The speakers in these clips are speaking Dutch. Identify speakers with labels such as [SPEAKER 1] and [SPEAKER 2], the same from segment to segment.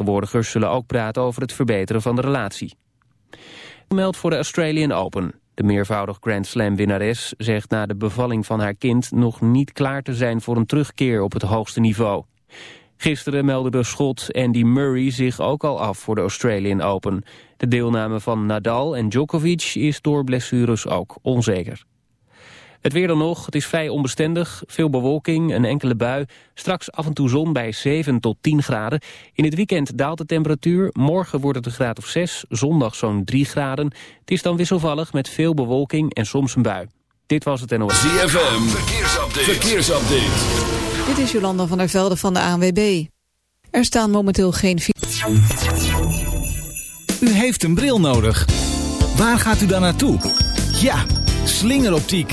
[SPEAKER 1] vertegenwoordigers zullen ook praten over het verbeteren van de relatie. Meld voor de Australian Open. De meervoudig Grand Slam winnares zegt na de bevalling van haar kind nog niet klaar te zijn voor een terugkeer op het hoogste niveau. Gisteren meldde de schot Andy Murray zich ook al af voor de Australian Open. De deelname van Nadal en Djokovic is door blessures ook onzeker. Het weer dan nog, het is vrij onbestendig, veel bewolking, een enkele bui. Straks af en toe zon bij 7 tot 10 graden. In het weekend daalt de temperatuur, morgen wordt het een graad of 6, zondag zo'n 3 graden. Het is dan wisselvallig met veel bewolking en soms een bui. Dit was het NOS.
[SPEAKER 2] ZFM, verkeersupdate. verkeersupdate.
[SPEAKER 3] Dit is Jolanda van der Velde van de ANWB. Er staan momenteel geen...
[SPEAKER 4] U heeft een bril nodig. Waar gaat u dan naartoe? Ja, slingeroptiek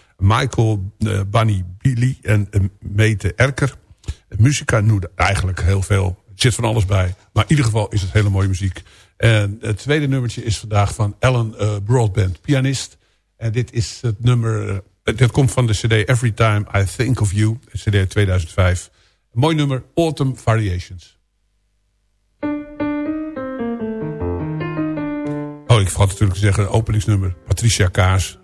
[SPEAKER 5] Michael uh, Bunny Billy en uh, Mete Erker. Muzika noemde eigenlijk heel veel. Er zit van alles bij. Maar in ieder geval is het hele mooie muziek. En het tweede nummertje is vandaag van Alan uh, Broadband, pianist. En dit is het nummer... dit komt van de cd Every Time I Think of You. cd 2005. Een mooi nummer, Autumn Variations. Oh, ik vergat natuurlijk te zeggen, openingsnummer. Patricia Kaas,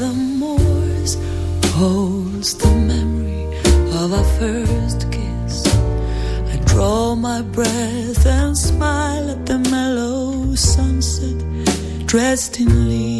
[SPEAKER 6] The moors holds the memory of our first kiss. I draw my breath and smile at the mellow sunset dressed in leaves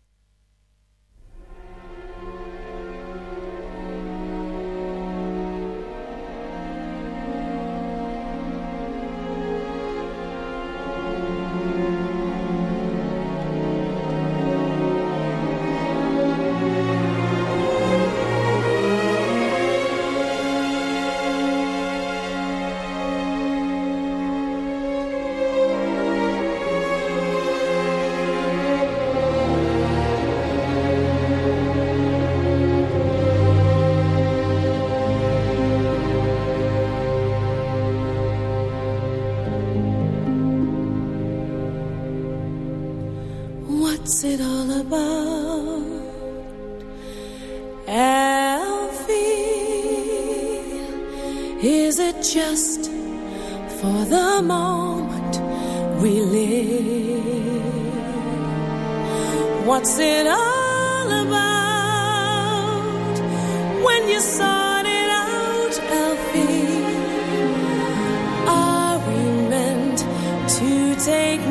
[SPEAKER 7] What's it all about? Alfie, is it just for the moment we live? What's it all about when you sought it out, Alfie? Are we meant to take?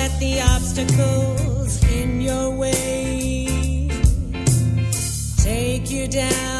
[SPEAKER 7] let the obstacles in your way take you down.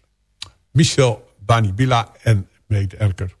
[SPEAKER 5] Michel Banibila en Meet Erker.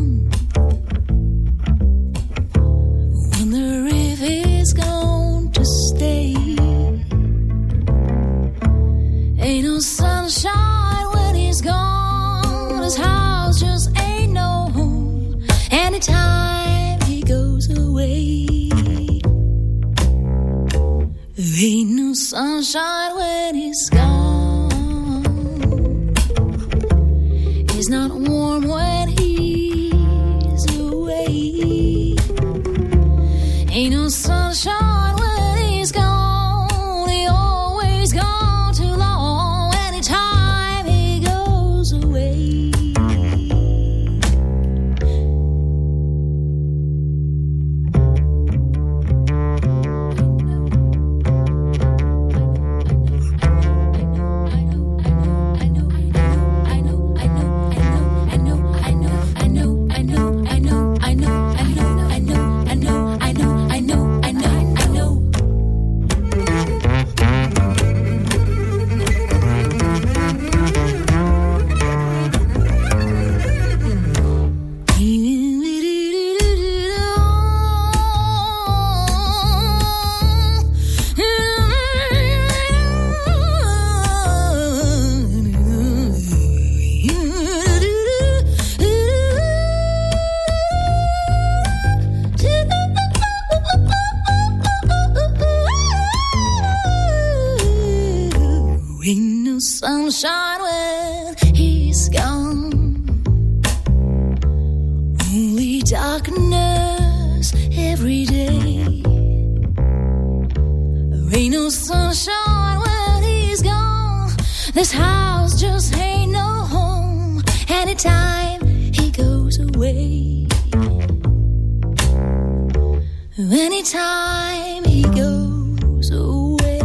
[SPEAKER 2] Anytime he goes away.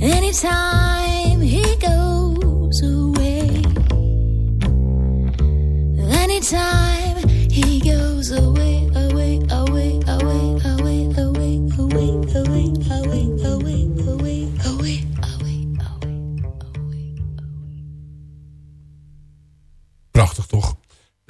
[SPEAKER 2] Anytime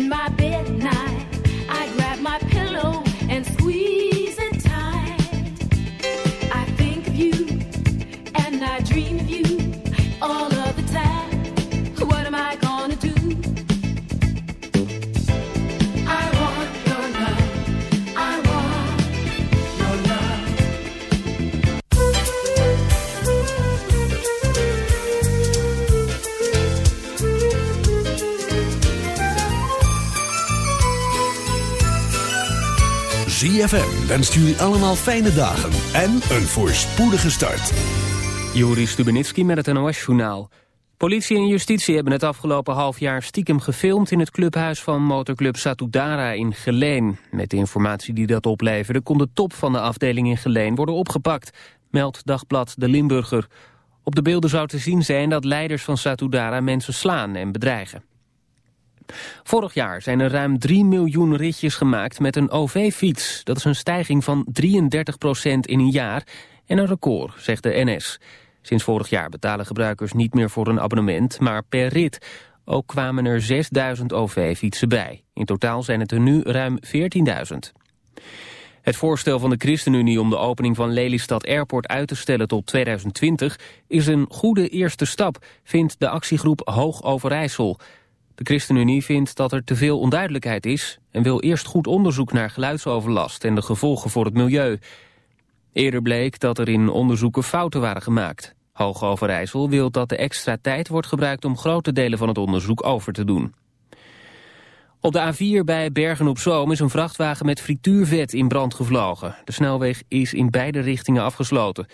[SPEAKER 8] In my bed at
[SPEAKER 2] ZFM wenst jullie allemaal fijne dagen en een voorspoedige start.
[SPEAKER 1] Juri Stubenitski met het NOS-journaal. Politie en justitie hebben het afgelopen half jaar stiekem gefilmd... in het clubhuis van motorclub Satudara in Geleen. Met de informatie die dat opleverde... kon de top van de afdeling in Geleen worden opgepakt... meldt Dagblad De Limburger. Op de beelden zou te zien zijn dat leiders van Satudara mensen slaan en bedreigen. Vorig jaar zijn er ruim 3 miljoen ritjes gemaakt met een OV-fiets. Dat is een stijging van 33% in een jaar en een record, zegt de NS. Sinds vorig jaar betalen gebruikers niet meer voor een abonnement, maar per rit. Ook kwamen er 6000 OV-fietsen bij. In totaal zijn het er nu ruim 14.000. Het voorstel van de ChristenUnie om de opening van Lelystad Airport uit te stellen tot 2020 is een goede eerste stap, vindt de actiegroep Hoog Overijssel. De ChristenUnie vindt dat er te veel onduidelijkheid is... en wil eerst goed onderzoek naar geluidsoverlast en de gevolgen voor het milieu. Eerder bleek dat er in onderzoeken fouten waren gemaakt. Hoge Overijssel wil dat de extra tijd wordt gebruikt... om grote delen van het onderzoek over te doen. Op de A4 bij Bergen-op-Zoom is een vrachtwagen met frituurvet in brand gevlogen. De snelweg is in beide richtingen afgesloten.